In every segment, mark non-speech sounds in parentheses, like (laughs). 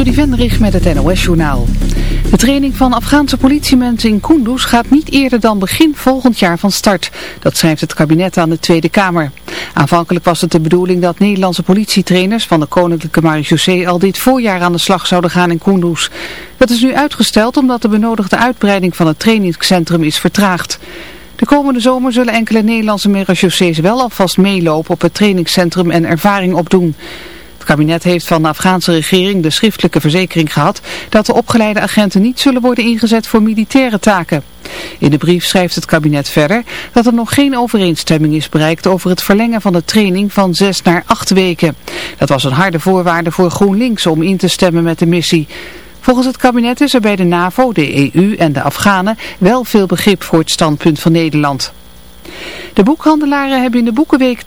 Trudy Vendrich met het NOS-journaal. De training van Afghaanse politiemensen in Kunduz gaat niet eerder dan begin volgend jaar van start. Dat schrijft het kabinet aan de Tweede Kamer. Aanvankelijk was het de bedoeling dat Nederlandse politietrainers van de Koninklijke Marechaussee al dit voorjaar aan de slag zouden gaan in Kunduz. Dat is nu uitgesteld omdat de benodigde uitbreiding van het trainingscentrum is vertraagd. De komende zomer zullen enkele Nederlandse marechaussees wel alvast meelopen op het trainingscentrum en ervaring opdoen. Het kabinet heeft van de Afghaanse regering de schriftelijke verzekering gehad dat de opgeleide agenten niet zullen worden ingezet voor militaire taken. In de brief schrijft het kabinet verder dat er nog geen overeenstemming is bereikt over het verlengen van de training van zes naar acht weken. Dat was een harde voorwaarde voor GroenLinks om in te stemmen met de missie. Volgens het kabinet is er bij de NAVO, de EU en de Afghanen wel veel begrip voor het standpunt van Nederland. De boekhandelaren hebben in de Boekenweek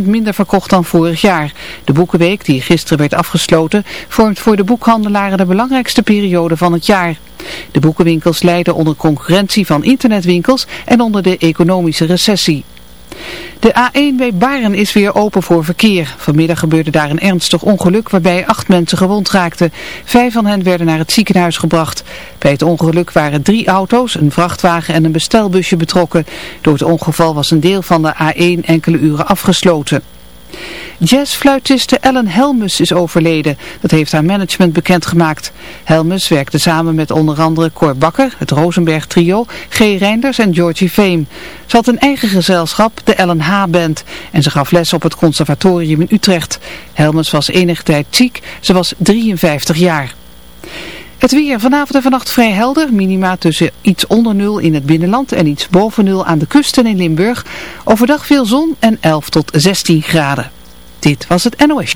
10% minder verkocht dan vorig jaar. De Boekenweek, die gisteren werd afgesloten, vormt voor de boekhandelaren de belangrijkste periode van het jaar. De boekenwinkels lijden onder concurrentie van internetwinkels en onder de economische recessie. De A1 bij Baren is weer open voor verkeer. Vanmiddag gebeurde daar een ernstig ongeluk waarbij acht mensen gewond raakten. Vijf van hen werden naar het ziekenhuis gebracht. Bij het ongeluk waren drie auto's, een vrachtwagen en een bestelbusje betrokken. Door het ongeval was een deel van de A1 enkele uren afgesloten. Jazzfluitiste Ellen Helmus is overleden. Dat heeft haar management bekendgemaakt. Helmus werkte samen met onder andere Cor Bakker, het Rosenberg Trio, G. Reinders en Georgie Fame. Ze had een eigen gezelschap, de Ellen H. Band. En ze gaf les op het conservatorium in Utrecht. Helmus was enige tijd ziek. Ze was 53 jaar. Het weer vanavond en vannacht vrij helder. Minima tussen iets onder nul in het binnenland en iets boven nul aan de kusten in Limburg. Overdag veel zon en 11 tot 16 graden. Dit was het NOS.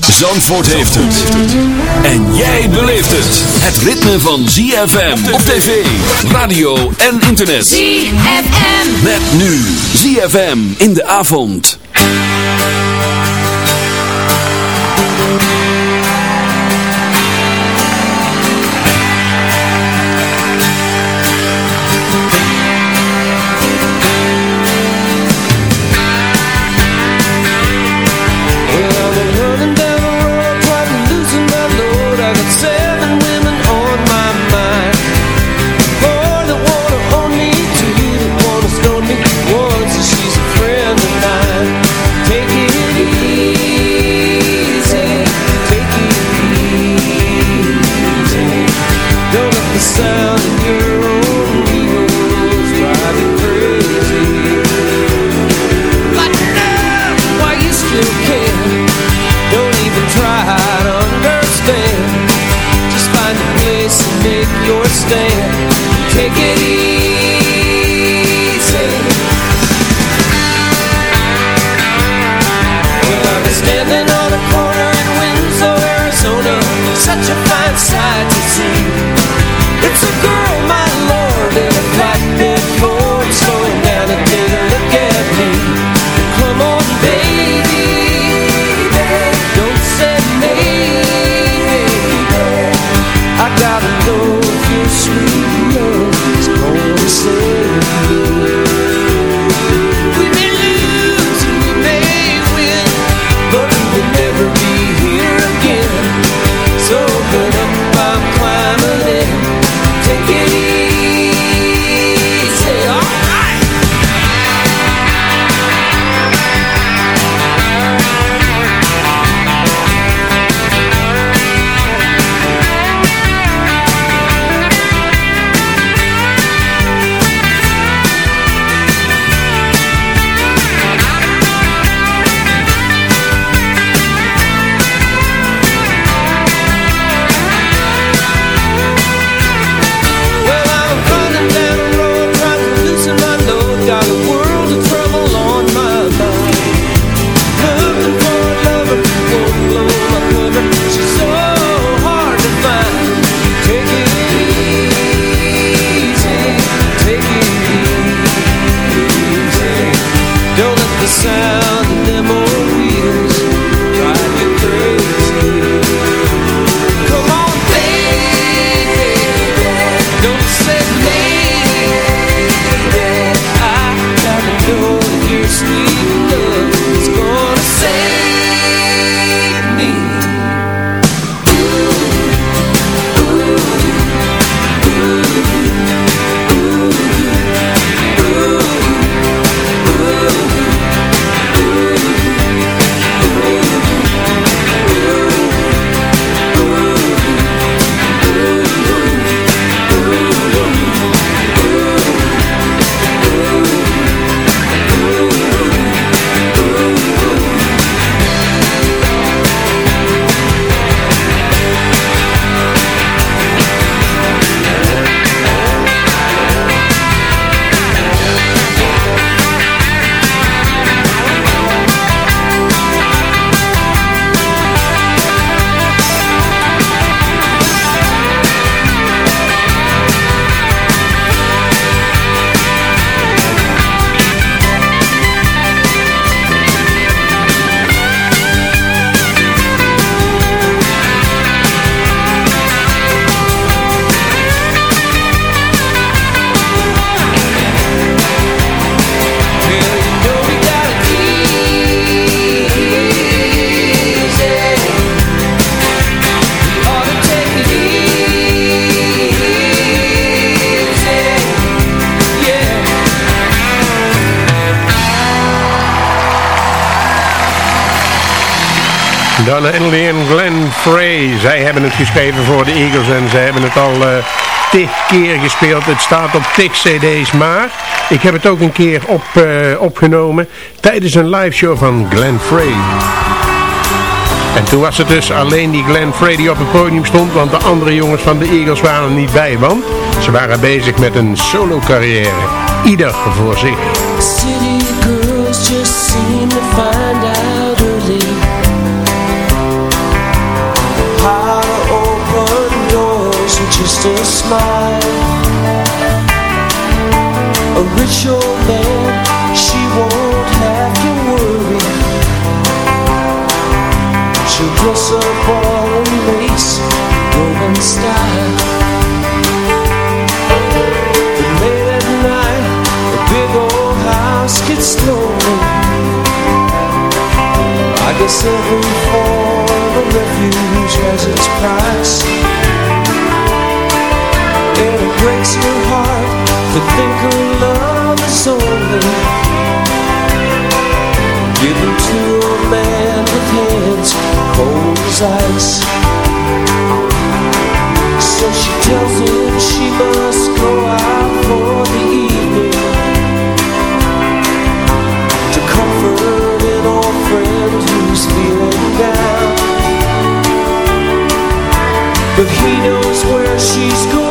Zandvoort heeft het. En jij beleeft het. Het ritme van ZFM op tv, radio en internet. ZFM. Met nu ZFM in de avond. I Donna Henley en Glenn Frey. Zij hebben het geschreven voor de Eagles en ze hebben het al uh, tig keer gespeeld. Het staat op tig cd's, maar ik heb het ook een keer op, uh, opgenomen tijdens een live show van Glenn Frey. En toen was het dus alleen die Glenn Frey die op het podium stond, want de andere jongens van de Eagles waren er niet bij, want ze waren bezig met een solo carrière. Ieder voor zich. Just a smile. A rich old man, she won't have to worry. She'll dress up all in lace, Roman style. But late at night, the big old house gets lonely. I guess every form of refuge has its price breaks heart to think her love is only Given to a man with hands cold So she tells him she must go out for the evening. To comfort an old friend who's feeling down. But he knows where she's going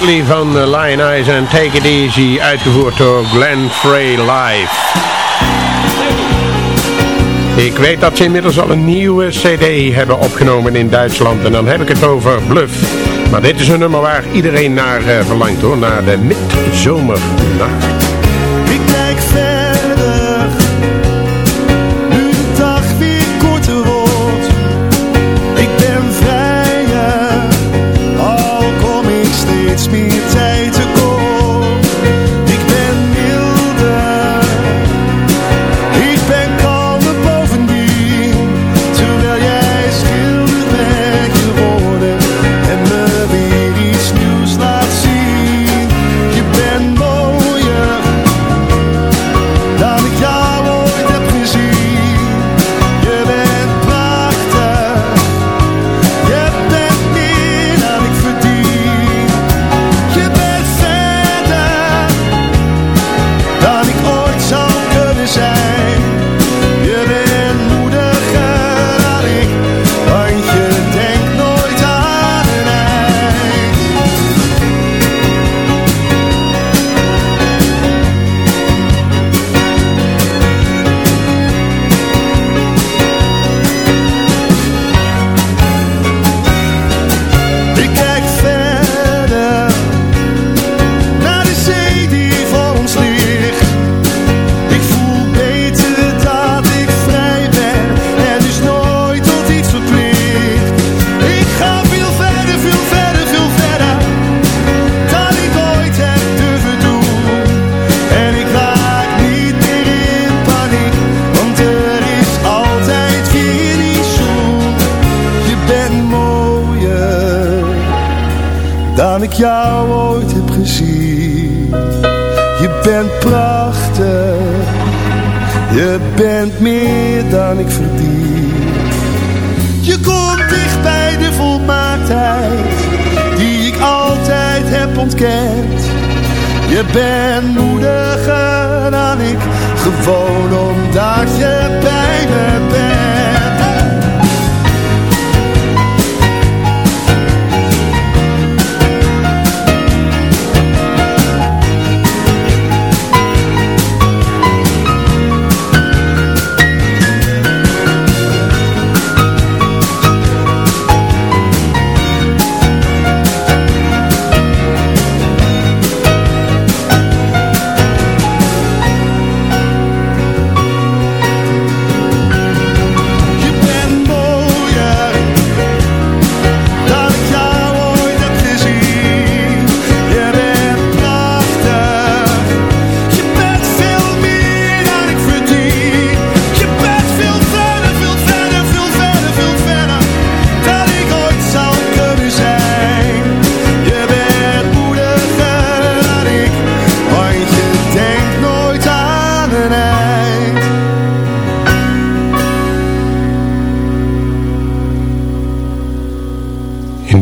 medley van Lion Eyes en Take It Easy, uitgevoerd door Glenn Frey live. Ik weet dat ze inmiddels al een nieuwe cd hebben opgenomen in Duitsland en dan heb ik het over Bluff. Maar dit is een nummer waar iedereen naar uh, verlangt hoor, naar de midzomernacht.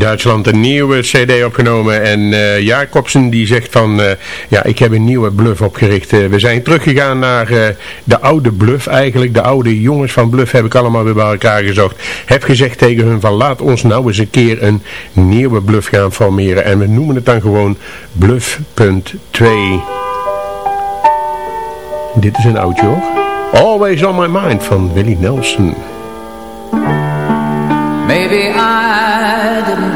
Duitsland een nieuwe cd opgenomen en eh, Jacobsen die zegt van, eh, ja ik heb een nieuwe bluff opgericht. Eh, we zijn teruggegaan naar de oude bluff eigenlijk, de oude jongens van bluff heb ik allemaal weer bij elkaar gezocht. Heb gezegd tegen hun van laat ons nou eens een keer een nieuwe bluff gaan formeren en we noemen het dan gewoon bluff.2. Dit is een oudje hoor. Always on my mind van Willie Nelson. Maybe I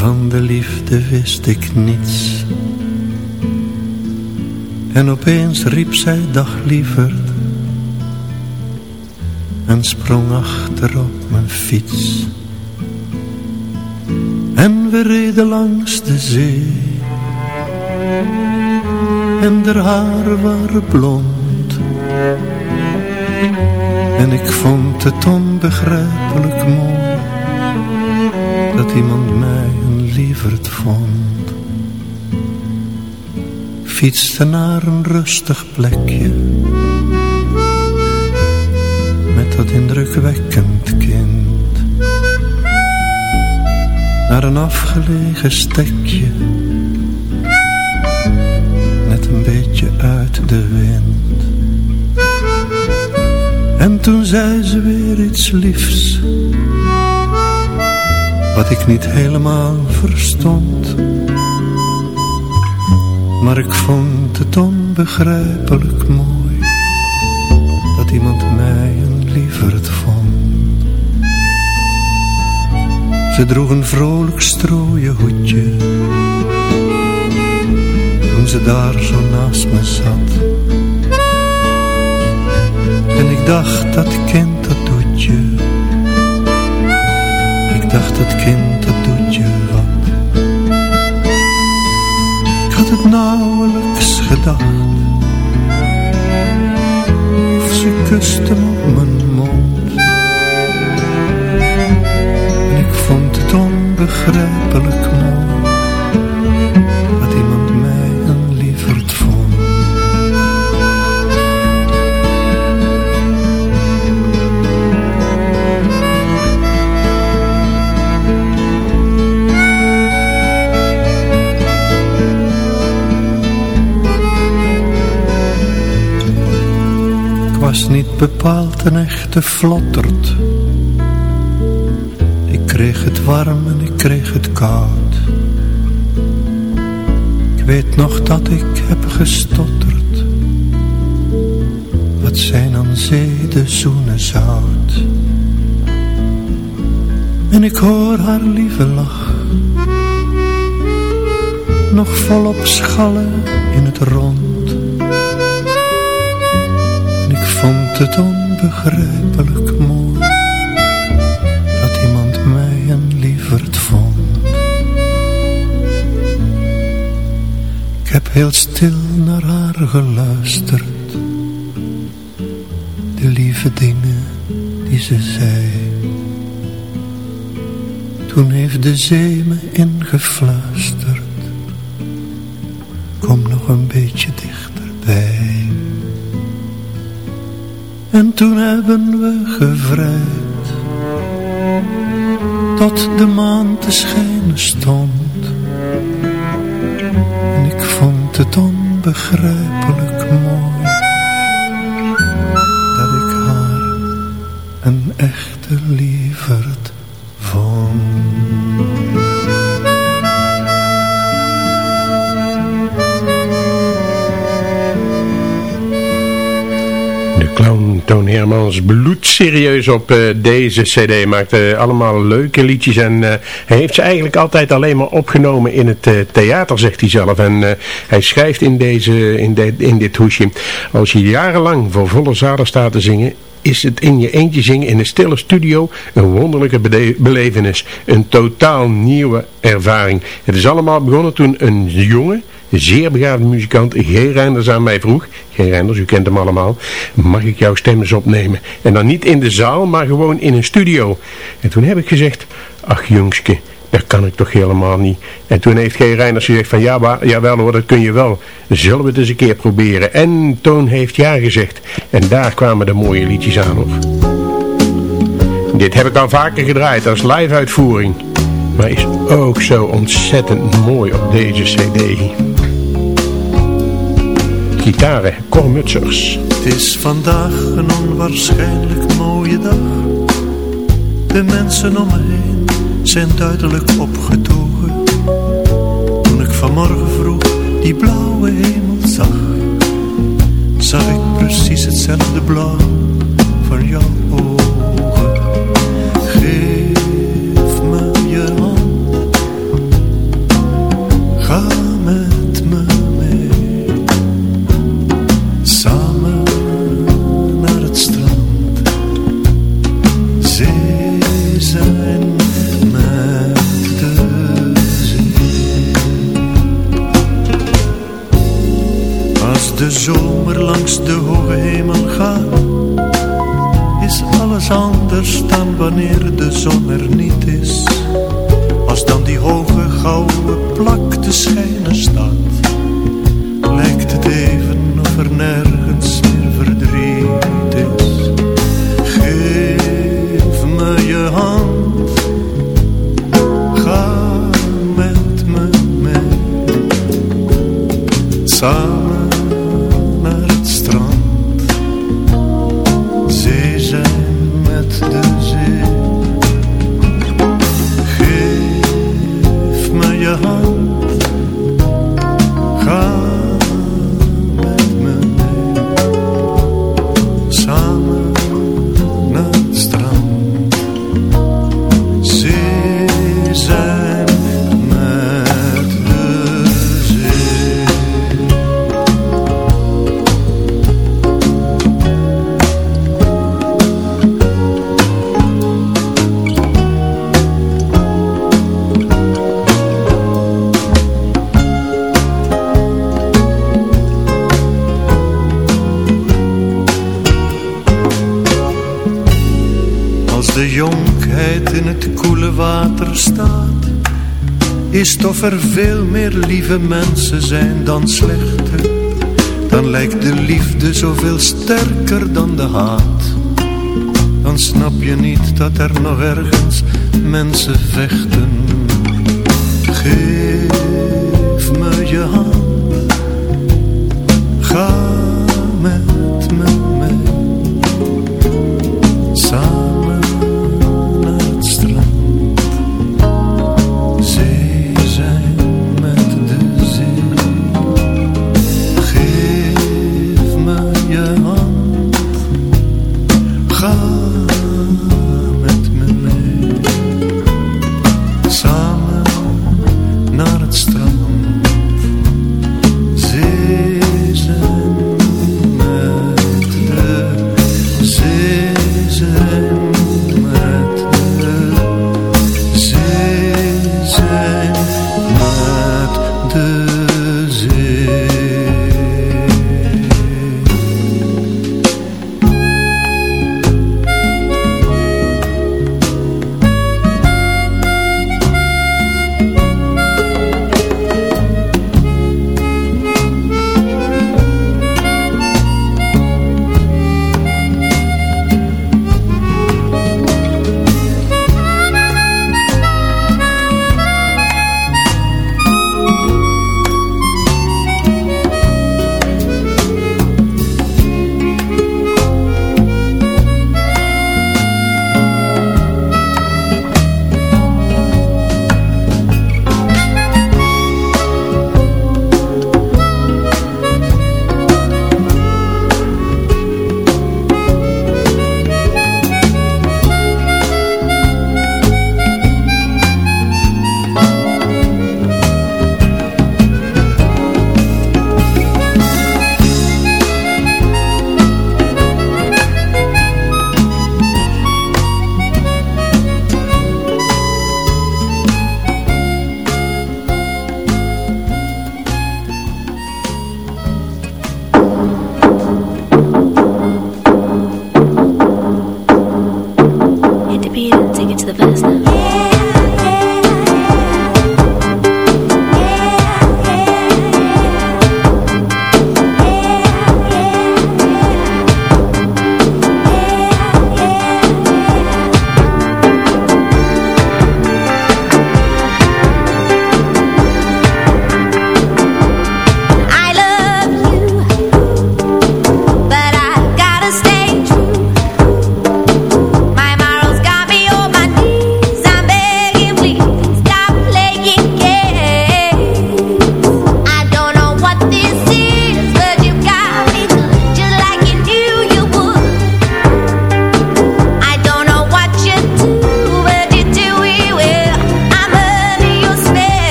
Van de liefde wist ik niets. En opeens riep zij dag lieverd. En sprong achter op mijn fiets. En we reden langs de zee. En haar haren waren blond. En ik vond het onbegrijpelijk mooi Dat iemand mij lieverd vond. Fietste naar een rustig plekje. Met dat indrukwekkend kind. Naar een afgelegen stekje. Net een beetje uit de wind. En toen zei ze weer iets liefs Wat ik niet helemaal verstond. Maar ik vond het onbegrijpelijk mooi Dat iemand mij een lieverd vond. Ze droeg een vrolijk strooien hoedje Toen ze daar zo naast me zat. En ik dacht, dat kind, Ik dacht, dat kind, dat doet je wat. Ik had het nauwelijks gedacht. Of ze kuste hem op mijn mond. En ik vond het onbegrijpelijk bepaald een echte vlotterd. Ik kreeg het warm en ik kreeg het koud. Ik weet nog dat ik heb gestotterd. Wat zijn aan zee de zoenen zout. En ik hoor haar lieve lach. nog volop schallen in het rond. Het onbegrijpelijk mooi dat iemand mij een lieverd vond. Ik heb heel stil naar haar geluisterd, de lieve dingen die ze zei. Toen heeft de zee me ingefluisterd toen hebben we gevrijd Tot de maan te schijnen stond. En ik vond het onbegrijpelijk mooi Dat ik haar een echte lieverd clown Toon Hermans bloedserieus op uh, deze cd. Maakte allemaal leuke liedjes en uh, hij heeft ze eigenlijk altijd alleen maar opgenomen in het theater, zegt hij zelf. En hij schrijft in, deze, in, in dit hoesje, als je jarenlang voor volle zalen staat te zingen, is het in je eentje zingen in een stille studio een wonderlijke belevenis. Een totaal nieuwe ervaring. Het is allemaal begonnen toen een jongen, zeer begaafde muzikant, G. Reinders aan mij vroeg. G. Reinders, u kent hem allemaal. Mag ik jouw stem eens opnemen? En dan niet in de zaal, maar gewoon in een studio. En toen heb ik gezegd, ach jongske, dat kan ik toch helemaal niet. En toen heeft G. Reiners gezegd van ja, jawel hoor, dat kun je wel. Zullen we het eens een keer proberen. En Toon heeft ja gezegd. En daar kwamen de mooie liedjes aan op. Dit heb ik al vaker gedraaid als live uitvoering. Maar is ook zo ontzettend mooi op deze cd. Gitaren, kormutsers. Het is vandaag een onwaarschijnlijk mooie dag. De mensen om me heen zijn duidelijk opgetogen. Toen ik vanmorgen vroeg die blauwe hemel zag, zag ik precies hetzelfde blauw van jouw wanneer de zon er lieve mensen zijn dan slechte. Dan lijkt de liefde zoveel sterker dan de haat. Dan snap je niet dat er nog ergens mensen vechten. Geef me je hand,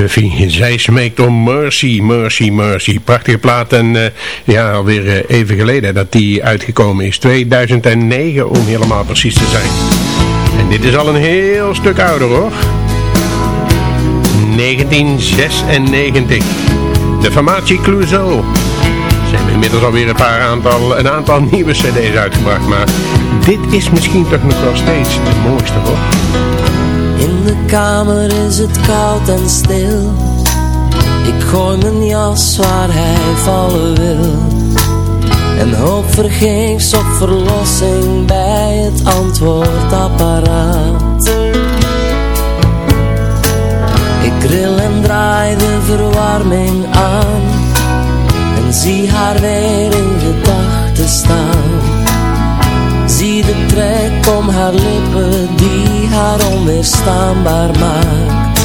Duffy. Zij smeekt om Mercy, Mercy, Mercy. Prachtige plaat en eh, ja, alweer eh, even geleden dat die uitgekomen is. 2009 om helemaal precies te zijn. En dit is al een heel stuk ouder hoor. 1996. De formatie Clouseau. Ze hebben inmiddels alweer een, paar aantal, een aantal (laughs) nieuwe cd's uitgebracht. Maar dit is misschien toch nog wel steeds de mooiste hoor. In de kamer is het koud en stil. Ik gooi mijn jas waar hij vallen wil. En hoop vergeefs op verlossing bij het antwoordapparaat. Ik ril en draai de verwarming aan. En zie haar weer in gedachten staan de trek om haar lippen die haar onweerstaanbaar maakt.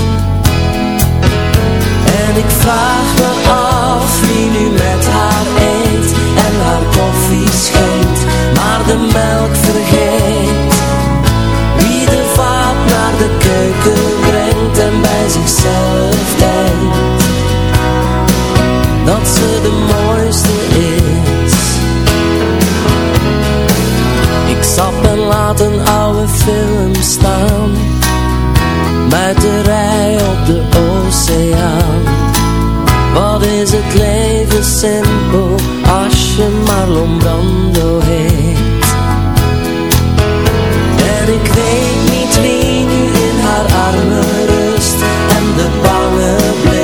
En ik vraag me af wie nu met haar eet en haar koffie schenkt, maar de melk vergeet. Wie de vaat naar de keuken brengt en bij zichzelf denkt dat ze de mooiste is. Zap en laat een oude film staan. Met de rij op de oceaan. Wat is het leven simpel als je Marlon Brando heet? En ik weet niet wie nu in haar armen rust En de bange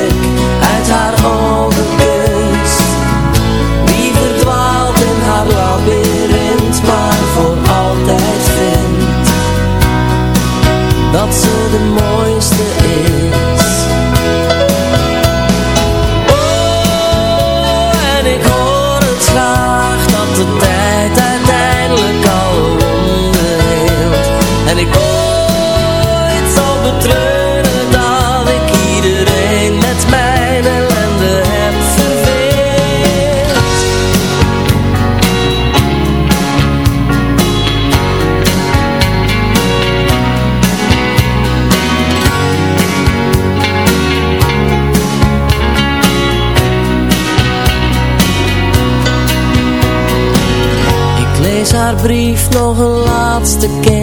laatste keer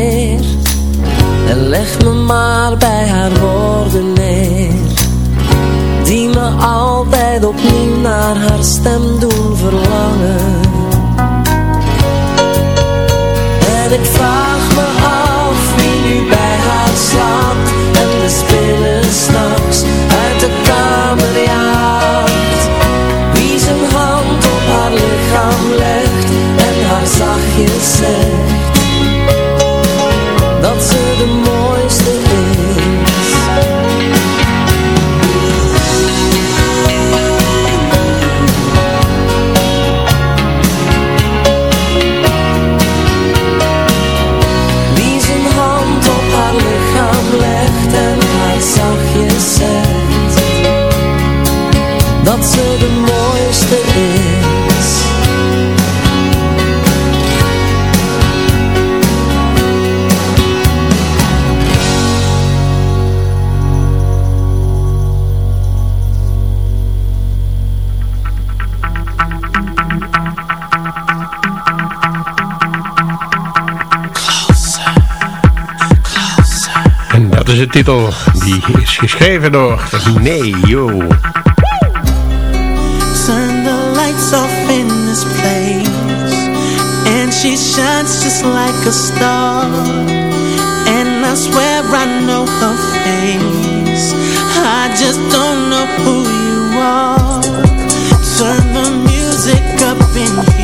is de titel. Die is geschreven door Neo. Turn the lights off in this place. And she shines just like a star. And I swear I know her face. I just don't know who you are. Turn the music up in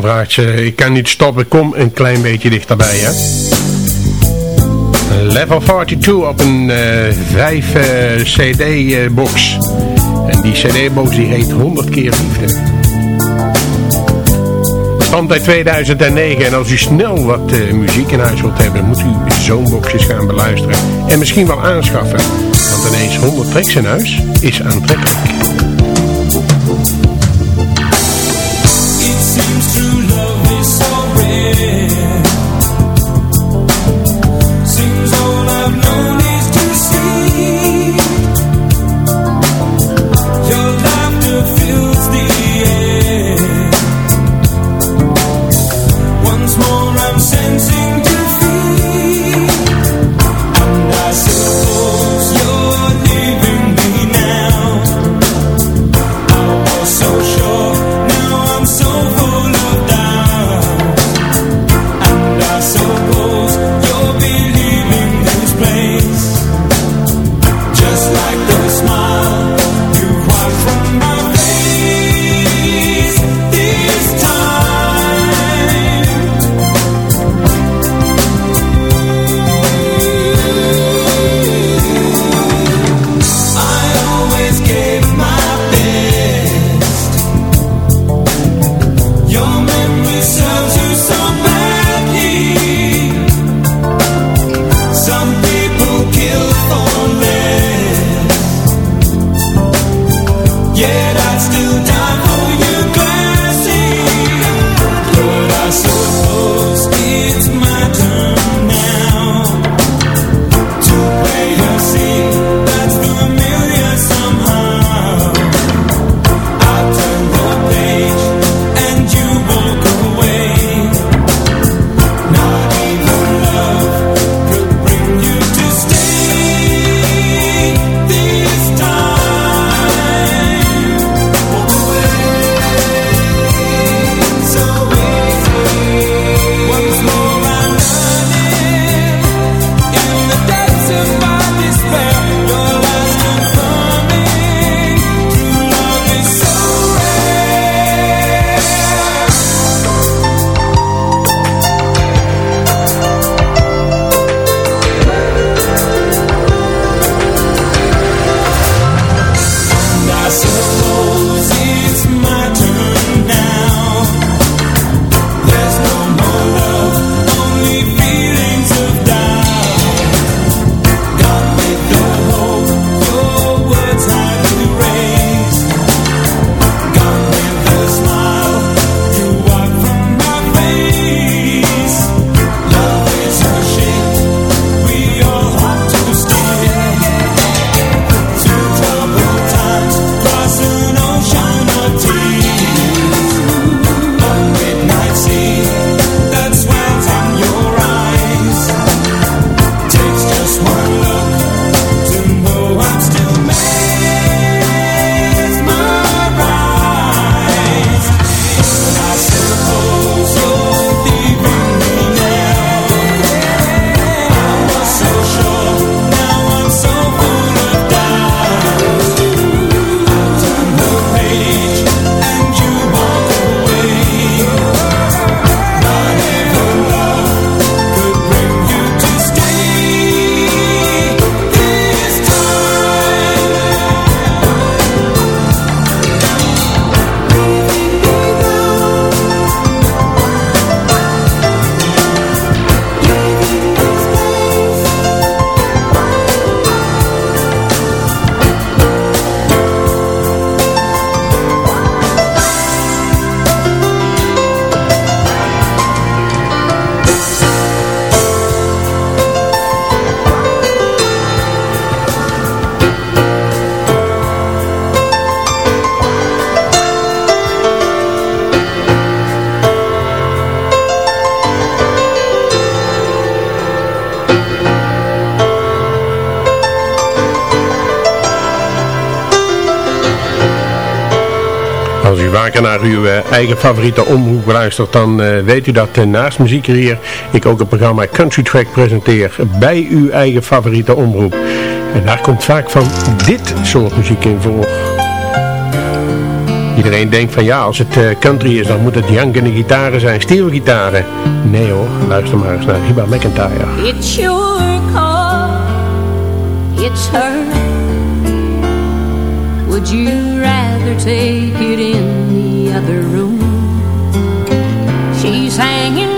dan vraagt ze, ik kan niet stoppen, kom een klein beetje dichterbij. Hè? Level 42 op een eh, uh, 5-cd-box. Eh, eh, en die cd-box die heet 100 keer liefde. Stand bij 2009 en als u snel wat muziek in huis wilt hebben, moet u zo'n boxjes gaan beluisteren. En misschien wel aanschaffen, want ineens 100 tracks in huis is aantrekkelijk. Vaker naar uw eh, eigen favoriete omroep luistert, dan eh, weet u dat uh, naast muziek hier ik ook het programma Country Track presenteer bij uw eigen favoriete omroep. En daar komt vaak van dit soort muziek in voor. Iedereen denkt van ja, als het country is, dan moet het jankende gitaren zijn, steelgitaren. Nee hoor, luister maar eens naar Riba McIntyre. It's your call, it's her. Would you rather take it in the room? She's hanging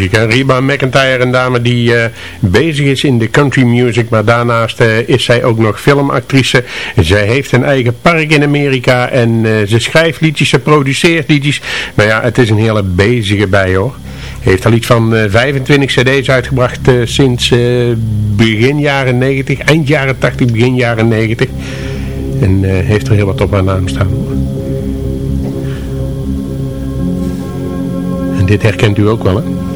Muziek. Hè? Reba McIntyre, een dame die eh, bezig is in de country music, maar daarnaast eh, is zij ook nog filmactrice. Zij heeft een eigen park in Amerika en eh, ze schrijft liedjes, ze produceert liedjes. Maar ja, het is een hele bezige bij hoor. Heeft al iets van 25 cd's uitgebracht sinds begin jaren 90, eind jaren 80, begin jaren 90. En heeft er heel wat op haar naam staan. En dit herkent u ook wel, hè?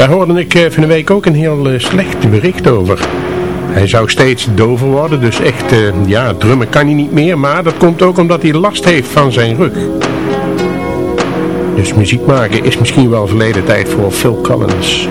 Daar hoorde ik eh, van de week ook een heel eh, slecht bericht over. Hij zou steeds dover worden, dus echt, eh, ja, drummen kan hij niet meer. Maar dat komt ook omdat hij last heeft van zijn rug. Dus muziek maken is misschien wel verleden tijd voor Phil Collins.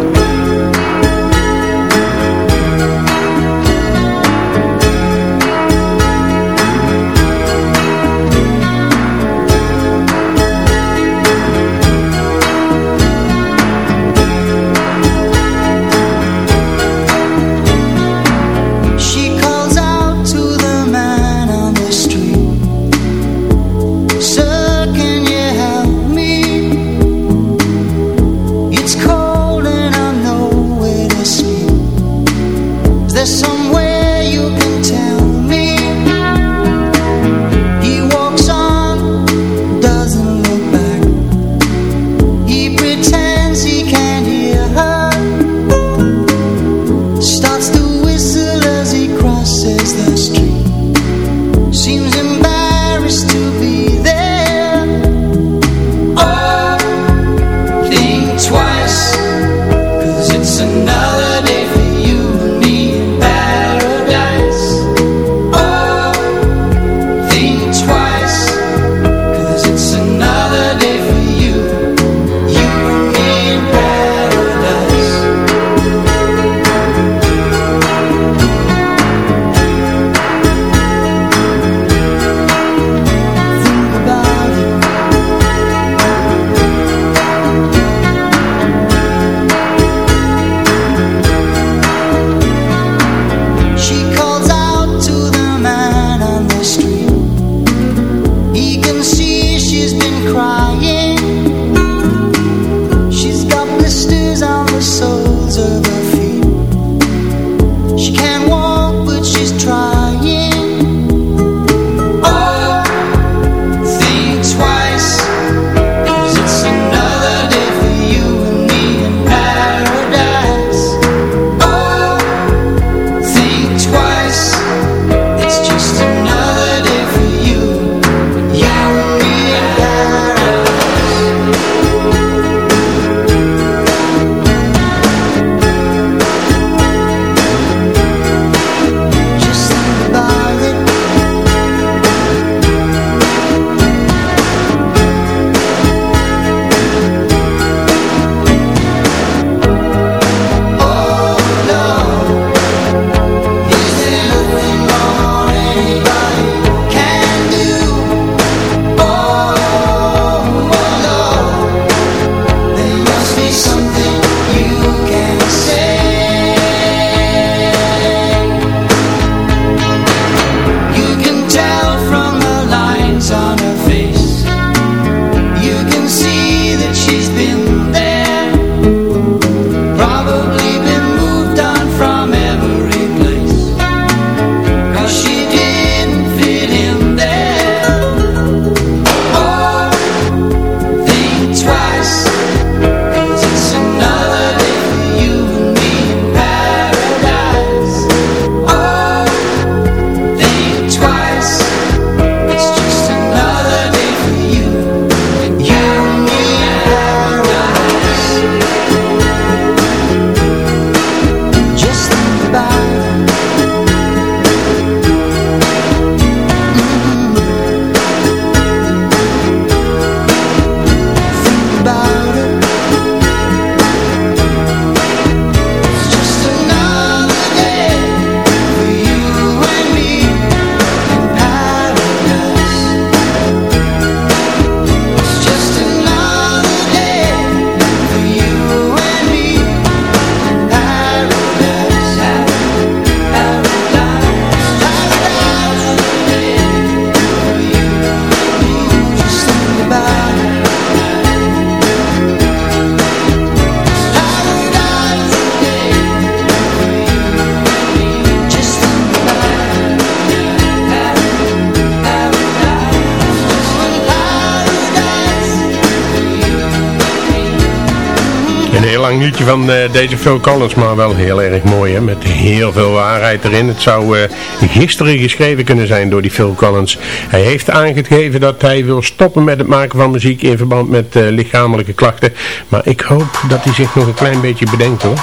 Lang liedje van uh, deze Phil Collins, maar wel heel erg mooi hè, met heel veel waarheid erin. Het zou uh, gisteren geschreven kunnen zijn door die Phil Collins. Hij heeft aangegeven dat hij wil stoppen met het maken van muziek in verband met uh, lichamelijke klachten. Maar ik hoop dat hij zich nog een klein beetje bedenkt hoor.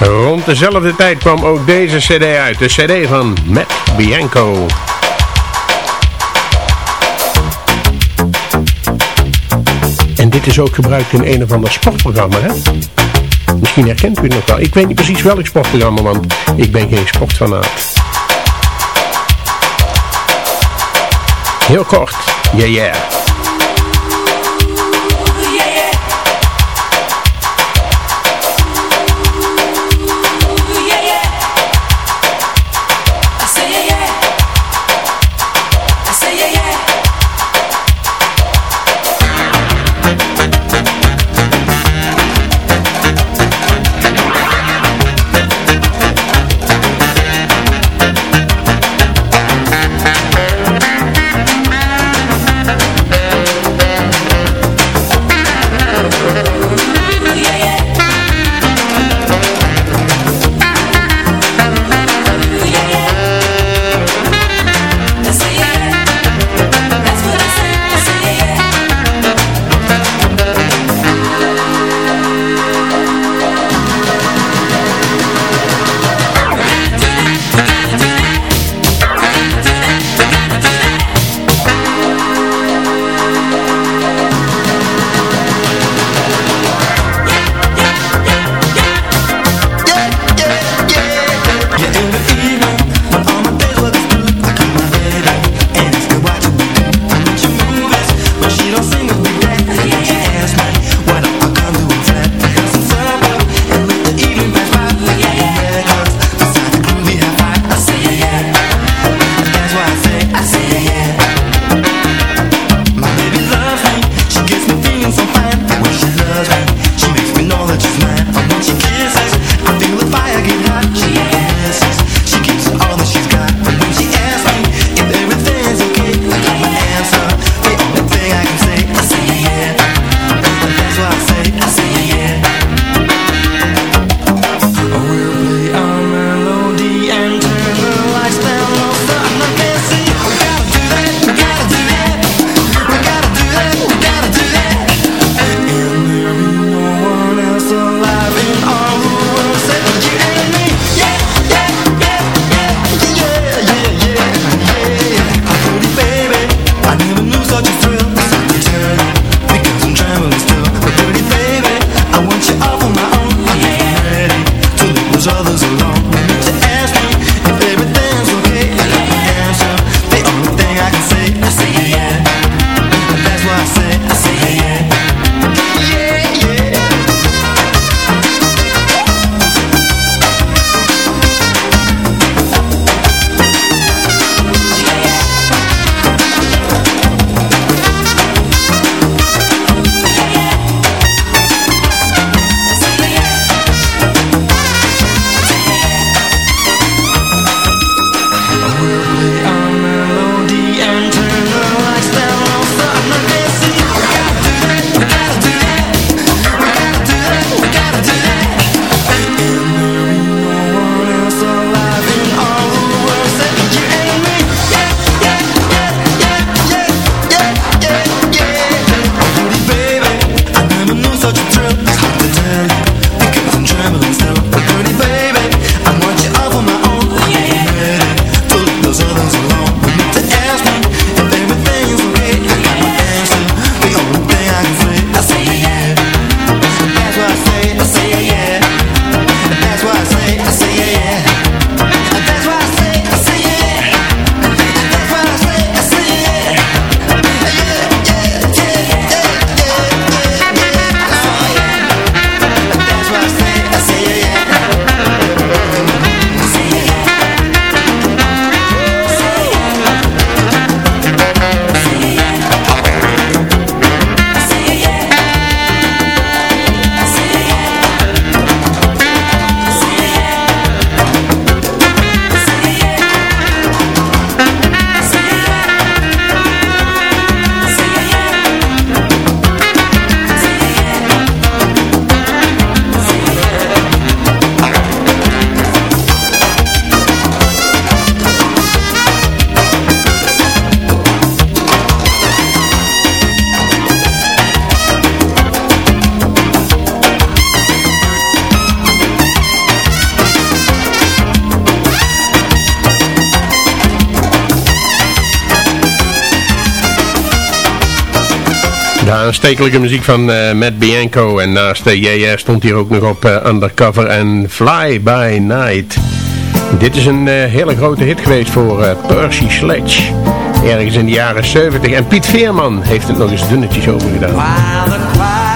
Rond dezelfde tijd kwam ook deze cd uit, de cd van Matt Bianco. En dit is ook gebruikt in een of ander sportprogramma, hè? Misschien herkent u het nog wel. Ik weet niet precies welk sportprogramma, want ik ben geen sportfanaat. Heel kort, yeah yeah. Aanstekelijke muziek van uh, Matt Bianco. En naast de JS stond hier ook nog op uh, Undercover en Fly By Night. Dit is een uh, hele grote hit geweest voor Percy Sledge. Ergens in de jaren 70. En Piet Veerman heeft het nog eens dunnetjes over gedaan.